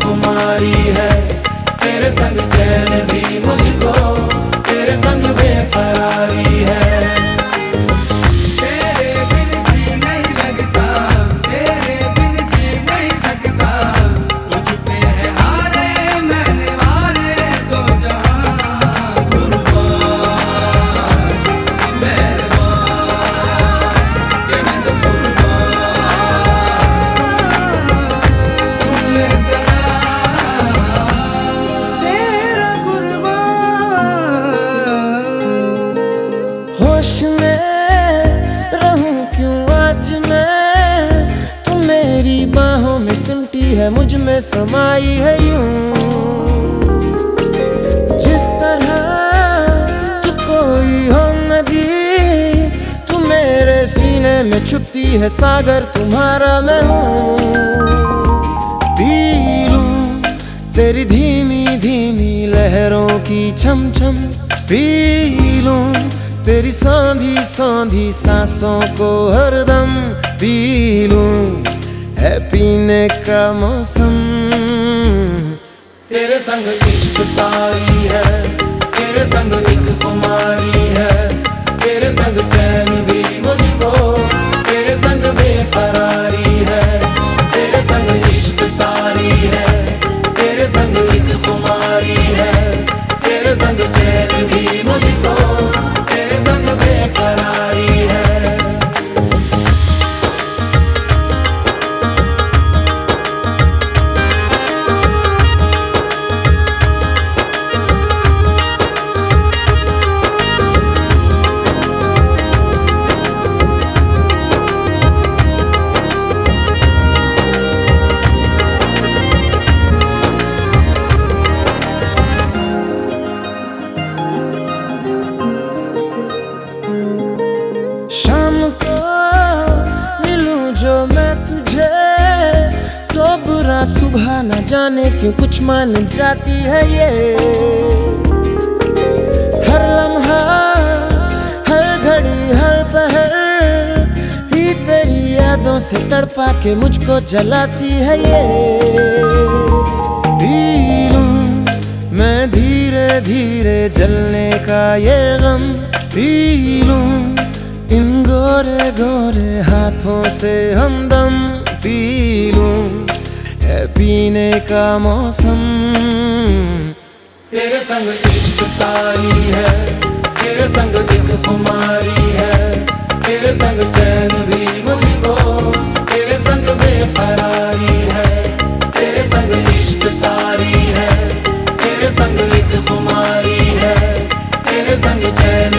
खुमारी है। तेरे संग चैन भी मुझको तेरे संग बेकरारी है मुझमें समाई है यूँ। जिस तरह तू कोई हो नदी तू मेरे सीने में छुपती है सागर, तुम्हारा मैं हूँ। तेरी धीमी धीमी लहरों की छम छम पी तेरी सांधी सांधी सांसों को हरदम। पी लूँ है पीने का मौसम। तेरे संग इश्क तारी है तेरे संग सुबह न जाने क्यों कुछ मान जाती है ये। हर लम्हा, हर घड़ी, हर पहर ही तेरी यादों से तड़पा के मुझको जलाती है ये। लूँ मैं धीरे धीरे जलने का ये गम। पीलूं इन गोरे गोरे हाथों से हमदम। पी पीने का मौसम। तेरे संग इश्क तारी है, तेरे संग एक खुमारी है, तेरे संग चैन भी मुझको, तेरे संग बेकरारी है, तेरे संग इश्क तारी है, तेरे संग एक खुमारी है, तेरे संग चैन